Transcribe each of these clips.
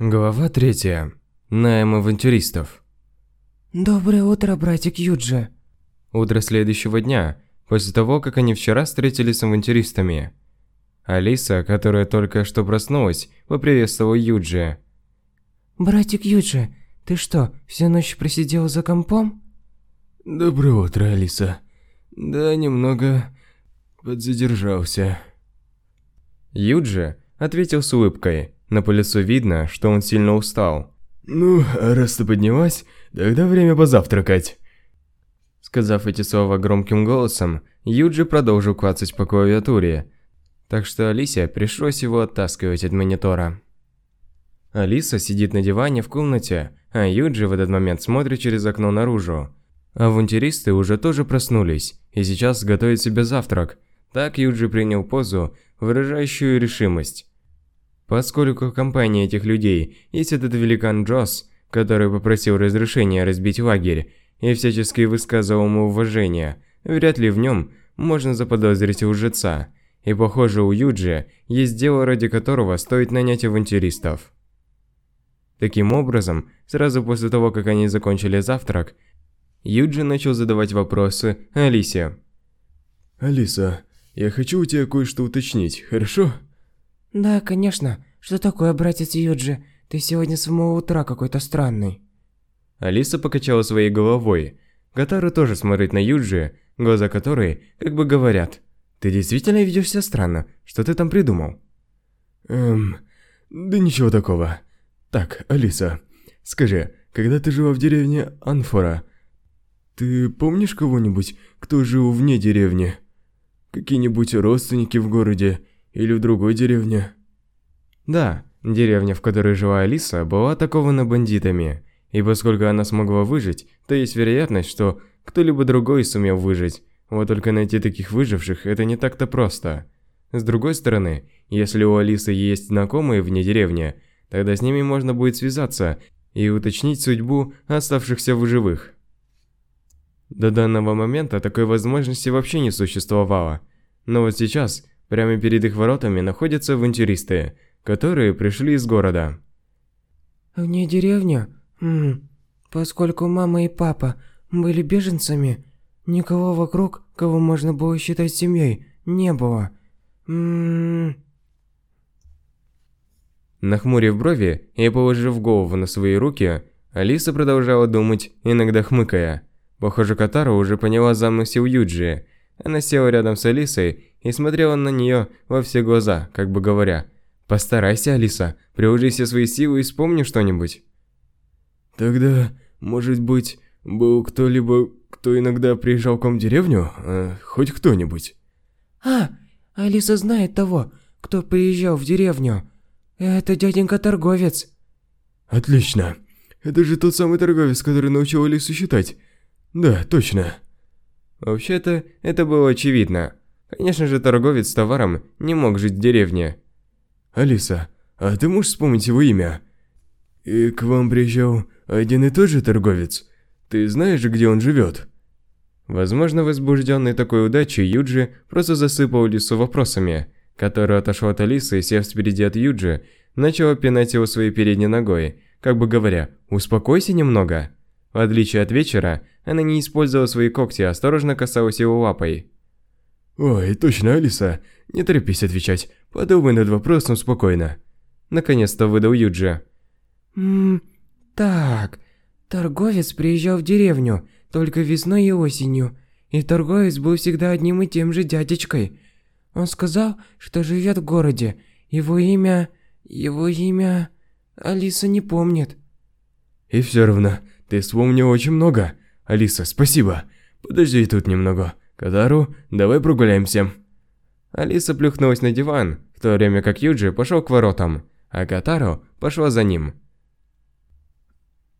Глава третья. Найм авантюристов. Доброе утро, братик Юджи. Утро следующего дня, после того, как они вчера встретились с авантюристами. Алиса, которая только что проснулась, поприветствовала Юджи. Братик Юджи, ты что, всю ночь просидел за компом? Доброе утро, Алиса. Да, немного подзадержался. Юджи ответил с улыбкой, но по лицу видно, что он сильно устал. «Ну, а раз ты поднялась, тогда время позавтракать». Сказав эти слова громким голосом, Юджи продолжил клацать по клавиатуре, так что Алисе пришлось его оттаскивать от монитора. Алиса сидит на диване в комнате, а Юджи в этот момент смотрит через окно наружу. Авантюристы уже тоже проснулись и сейчас готовят себе завтрак. Так Юджи принял позу, выражающую решимость. Поскольку в компании этих людей есть этот великан Джосс, который попросил разрешения разбить лагерь и всячески высказывал ему уважение, вряд ли в нем можно заподозрить лжеца. И похоже, у Юджи есть дело, ради которого стоит нанять авантюристов. Таким образом, сразу после того, как они закончили завтрак, Юджи начал задавать вопросы Алисе. «Алиса, я хочу у тебя кое-что уточнить, хорошо?» Да, конечно. Что такое, братец Юджи? Ты сегодня с самого утра какой-то странный. Алиса покачала своей головой. Гатару тоже смотрит на Юджи, глаза которой как бы говорят. «Ты действительно ведешься странно. Что ты там придумал?» Эм, да ничего такого. Так, Алиса, скажи, когда ты жила в деревне Анфора, ты помнишь кого-нибудь, кто жил вне деревни? Какие-нибудь родственники в городе или в другой деревне? Да, деревня, в которой жила Алиса, была атакована бандитами. И поскольку она смогла выжить, то есть вероятность, что кто-либо другой сумел выжить. Вот только найти таких выживших – это не так-то просто. С другой стороны, если у Алисы есть знакомые вне деревни, тогда с ними можно будет связаться и уточнить судьбу оставшихся в живых. До данного момента такой возможности вообще не существовало. Но вот сейчас, прямо перед их воротами, находятся авантюристы, которые пришли из города. Вне деревня? Хм, поскольку мама и папа были беженцами, никого вокруг, кого можно было считать семьей, не было. Ммм... Нахмурив брови и положив голову на свои руки, Алиса продолжала думать, иногда хмыкая. Похоже, Катара уже поняла замысел Юджи. Она села рядом с Алисой и смотрела на нее во все глаза, как бы говоря, «Постарайся, Алиса, приложи все свои силы и вспомни что-нибудь». Тогда, может быть, был кто-либо, кто иногда приезжал к вам в деревню? А, хоть кто-нибудь? А, Алиса знает того, кто приезжал в деревню. Это дяденька-торговец. Отлично. Это же тот самый торговец, который научил Алису считать. Да, точно. Вообще-то, это было очевидно. Конечно же, торговец с товаром не мог жить в деревне. Алиса, а ты можешь вспомнить его имя? И к вам приезжал один и тот же торговец? Ты знаешь, где он живет? Возможно, возбужденный такой удачей, Юджи просто засыпал Лису вопросами, который отошел от Алисы и, сев спереди от Юджи, начал пинать его своей передней ногой, как бы говоря «Успокойся немного». В отличие от вечера, она не использовала свои когти, а осторожно касалась его лапой. «Ой, точно, Алиса. Не торопись отвечать. Подумай над вопросом спокойно». Наконец-то выдал Юджи. Ммм, так. Торговец приезжал в деревню, только весной и осенью. И торговец был всегда одним и тем же дядечкой. Он сказал, что живет в городе. Его имя... Его имя... Алиса не помнит. И все равно, ты вспомнил очень много. Алиса, спасибо. Подожди тут немного. Катару, давай прогуляемся. Алиса плюхнулась на диван, в то время как Юджи пошел к воротам, а Катару пошла за ним.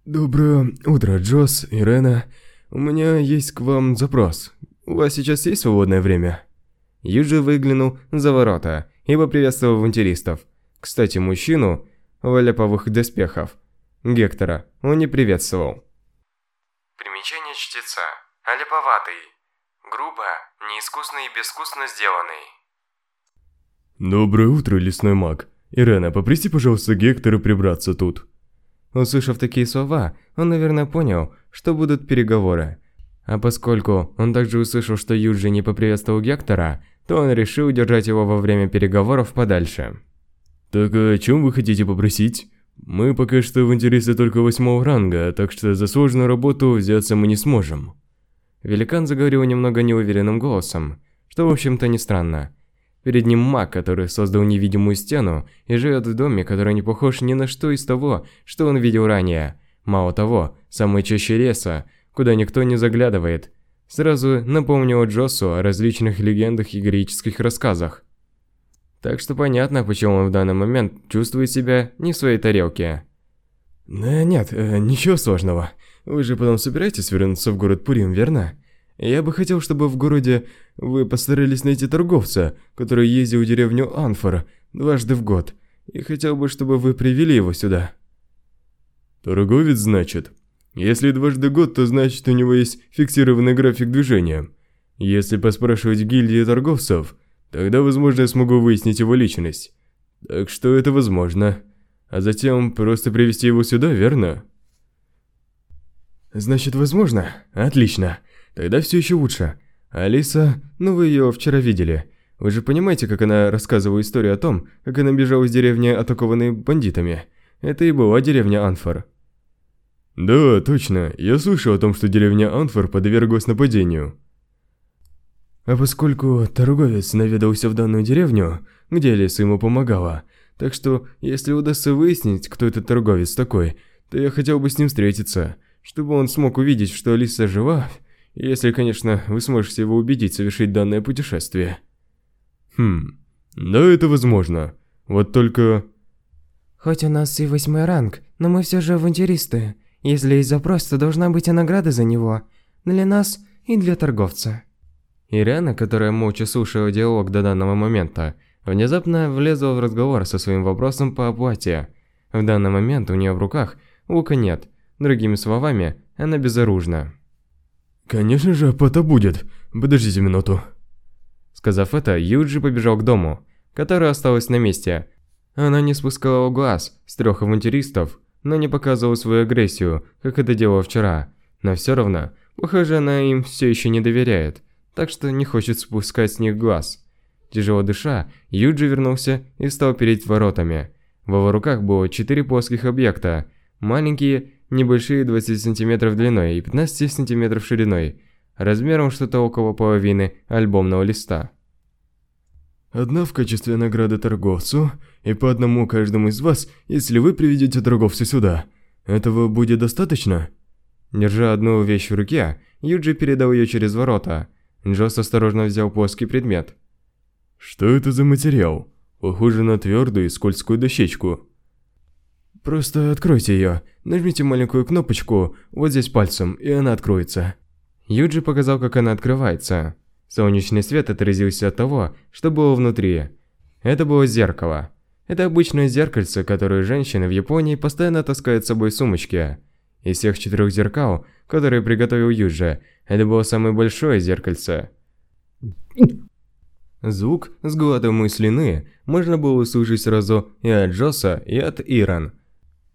Доброе утро, Джос, Ирена. У меня есть к вам запрос. У вас сейчас есть свободное время? Юджи выглянул за ворота и поприветствовал авантюристов. Кстати, мужчину в ляповых доспехов, Гектора, он не приветствовал. Примечание чтеца. Аляповатый. Грубо, неискусно и безвкусно сделанный. Доброе утро, лесной маг. Ирена, попроси, пожалуйста, Гектора прибраться тут. Услышав такие слова, он, наверное, понял, что будут переговоры. А поскольку он также услышал, что Юджи не поприветствовал Гектора, то он решил удержать его во время переговоров подальше. «Так о чем вы хотите попросить?» «Мы пока что в интересе только восьмого ранга, так что за сложную работу взяться мы не сможем». Великан заговорил немного неуверенным голосом, что в общем-то не странно. Перед ним маг, который создал невидимую стену и живет в доме, который не похож ни на что из того, что он видел ранее. Мало того, самой чаще леса, куда никто не заглядывает. Сразу напомнил Джосу о различных легендах и героических рассказах. Так что понятно, почему он в данный момент чувствует себя не в своей тарелке. Да нет, э, ничего сложного. Вы же потом собираетесь вернуться в город Пурим, верно? Я бы хотел, чтобы в городе вы постарались найти торговца, который ездил в деревню Анфор дважды в год, и хотел бы, чтобы вы привели его сюда. Торговец, значит? Если дважды в год, то значит у него есть фиксированный график движения. Если поспрашивать гильдии торговцев, тогда, возможно, я смогу выяснить его личность. Так что это возможно. А затем просто привести его сюда, верно? Значит, возможно? Отлично. Тогда все еще лучше. Алиса, ну вы ее вчера видели. Вы же понимаете, как она рассказывала историю о том, как она бежала из деревни, атакованной бандитами. Это и была деревня Анфор. Да, точно. Я слышал о том, что деревня Анфор подверглась нападению. А поскольку торговец наведался в данную деревню, где Алиса ему помогала, так что, если удастся выяснить, кто этот торговец такой, то я хотел бы с ним встретиться, чтобы он смог увидеть, что Алиса жива если, конечно, вы сможете его убедить совершить данное путешествие. Хм, да это возможно. Вот только... Хоть у нас и восьмой ранг, но мы все же авантюристы. Если есть запрос, то должна быть и награда за него. Для нас и для торговца. Ирена, которая молча слушала диалог до данного момента, внезапно влезла в разговор со своим вопросом по оплате. В данный момент у нее в руках лука нет. Другими словами, она безоружна. «Конечно же, оплата будет. Подождите минуту». Сказав это, Юджи побежал к дому, который осталась на месте. Она не спускала глаз с трех авантюристов, но не показывала свою агрессию, как это делала вчера. Но все равно, похоже, она им все еще не доверяет, так что не хочет спускать с них глаз. Тяжело дыша, Юджи вернулся и стал перед воротами. В его руках было четыре плоских объекта, маленькие небольшие 20 см длиной и 15 см шириной, размером что-то около половины альбомного листа. Одна в качестве награды торговцу, и по одному каждому из вас, если вы приведете торговца сюда. Этого будет достаточно? Держа одну вещь в руке, Юджи передал ее через ворота. Джос осторожно взял плоский предмет. Что это за материал? Похоже на твердую и скользкую дощечку. Просто откройте ее. Нажмите маленькую кнопочку вот здесь пальцем, и она откроется. Юджи показал, как она открывается. Солнечный свет отразился от того, что было внутри. Это было зеркало. Это обычное зеркальце, которое женщины в Японии постоянно таскают с собой в сумочке. Из всех четырех зеркал, которые приготовил Юджи, это было самое большое зеркальце. Звук сглатываемой слюны можно было услышать сразу и от Джоса, и от Иран –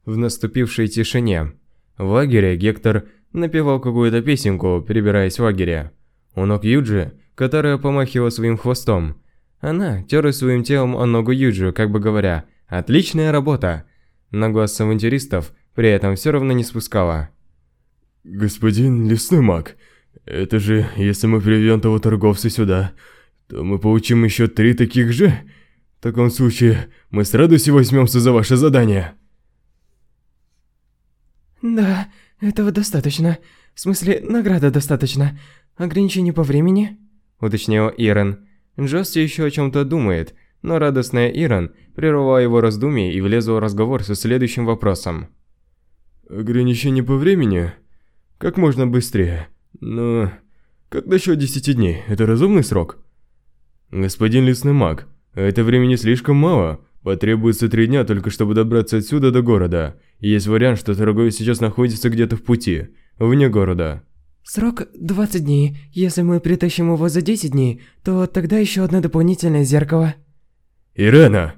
в наступившей тишине. В лагере Гектор напевал какую-то песенку, перебираясь в лагере. У ног Юджи, которая помахивала своим хвостом. Она терла своим телом о ногу Юджи, как бы говоря «Отличная работа!» Но глаз авантюристов при этом все равно не спускала. «Господин лесной маг, это же, если мы приведем того торговца сюда, то мы получим еще три таких же? В таком случае, мы с радостью возьмемся за ваше задание». «Да, этого достаточно. В смысле, награда достаточно. Ограничение по времени?» Уточнил Ирен. Джости еще о чем-то думает, но радостная Ирен прервала его раздумье и влезла в разговор со следующим вопросом. «Ограничение по времени? Как можно быстрее. Но... Как насчет 10 дней? Это разумный срок?» «Господин лесной маг, это времени слишком мало. Потребуется три дня только чтобы добраться отсюда до города. Есть вариант, что торговец сейчас находится где-то в пути, вне города. Срок 20 дней. Если мы притащим его за 10 дней, то тогда еще одно дополнительное зеркало. Ирена!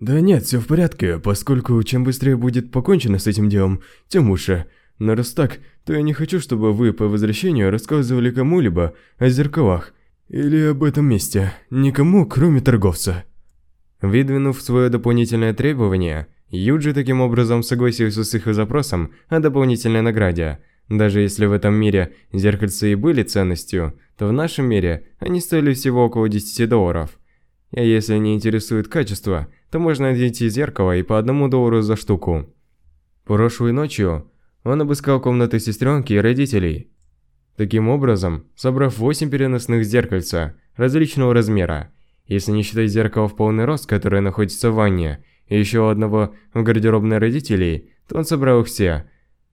Да нет, все в порядке, поскольку чем быстрее будет покончено с этим делом, тем лучше. Но раз так, то я не хочу, чтобы вы по возвращению рассказывали кому-либо о зеркалах или об этом месте, никому, кроме торговца. Выдвинув свое дополнительное требование, Юджи таким образом согласился с их запросом о дополнительной награде. Даже если в этом мире зеркальца и были ценностью, то в нашем мире они стоили всего около 10 долларов. А если не интересует качество, то можно найти зеркало и по одному доллару за штуку. Прошлой ночью он обыскал комнаты сестренки и родителей. Таким образом, собрав 8 переносных зеркальца различного размера, если не считать зеркала в полный рост, которое находится в ванне, и еще одного в гардеробной родителей, то он собрал их все.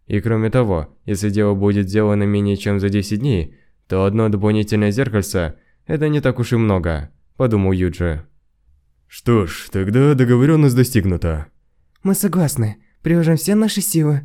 И кроме того, если дело будет сделано менее чем за 10 дней, то одно дополнительное зеркальце – это не так уж и много, подумал Юджи. Что ж, тогда договоренность достигнута. Мы согласны. Приложим все наши силы.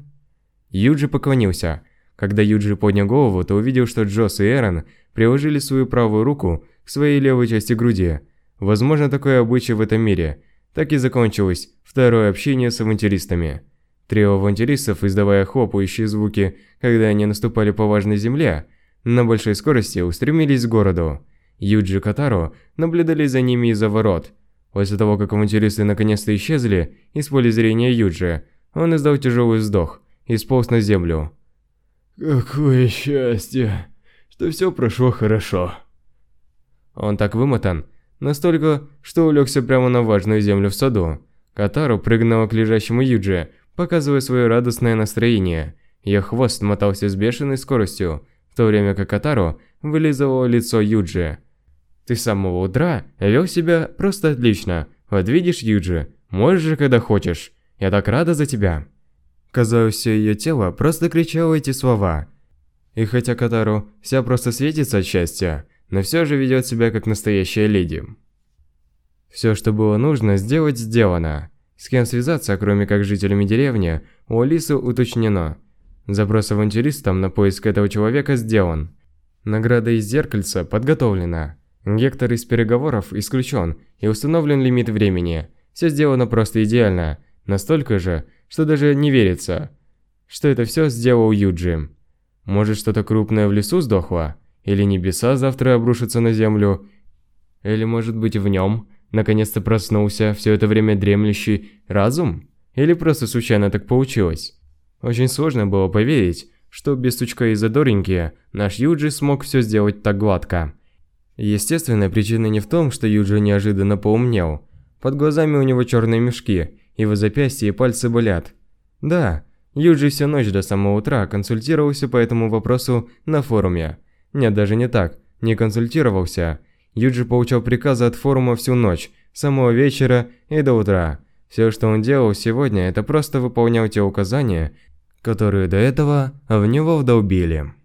Юджи поклонился. Когда Юджи поднял голову, то увидел, что Джос и Эрон приложили свою правую руку к своей левой части груди. Возможно, такое обычай в этом мире. Так и закончилось второе общение с авантюристами. Трио авантюристов, издавая хлопающие звуки, когда они наступали по важной земле, на большой скорости устремились к городу. Юджи и Катаро наблюдали за ними из-за ворот. После того, как авантюристы наконец-то исчезли из поля зрения Юджи, он издал тяжелый вздох и сполз на землю. Какое счастье, что все прошло хорошо. Он так вымотан, настолько, что улегся прямо на важную землю в саду. Катару прыгнула к лежащему Юджи, показывая свое радостное настроение. Ее хвост мотался с бешеной скоростью, в то время как Катару вылизывало лицо Юджи. «Ты с самого утра вел себя просто отлично. Вот видишь, Юджи, можешь же когда хочешь. Я так рада за тебя». Казалось, все ее тело просто кричало эти слова. И хотя Катару вся просто светится от счастья, но все же ведет себя как настоящая леди. Все, что было нужно сделать, сделано. С кем связаться, кроме как жителями деревни, у Алисы уточнено. Запрос авантюристам на поиск этого человека сделан. Награда из зеркальца подготовлена. Гектор из переговоров исключен и установлен лимит времени. Все сделано просто идеально. Настолько же, что даже не верится, что это все сделал Юджи. Может что-то крупное в лесу сдохло? Или небеса завтра обрушатся на землю? Или может быть в нем наконец-то проснулся все это время дремлющий разум? Или просто случайно так получилось? Очень сложно было поверить, что без сучка и задоринки наш Юджи смог все сделать так гладко. Естественная причина не в том, что Юджи неожиданно поумнел. Под глазами у него черные мешки, его запястья и пальцы болят. Да, Юджи всю ночь до самого утра консультировался по этому вопросу на форуме. Нет, даже не так, не консультировался. Юджи получал приказы от форума всю ночь, с самого вечера и до утра. Все, что он делал сегодня, это просто выполнял те указания, которые до этого в него вдолбили.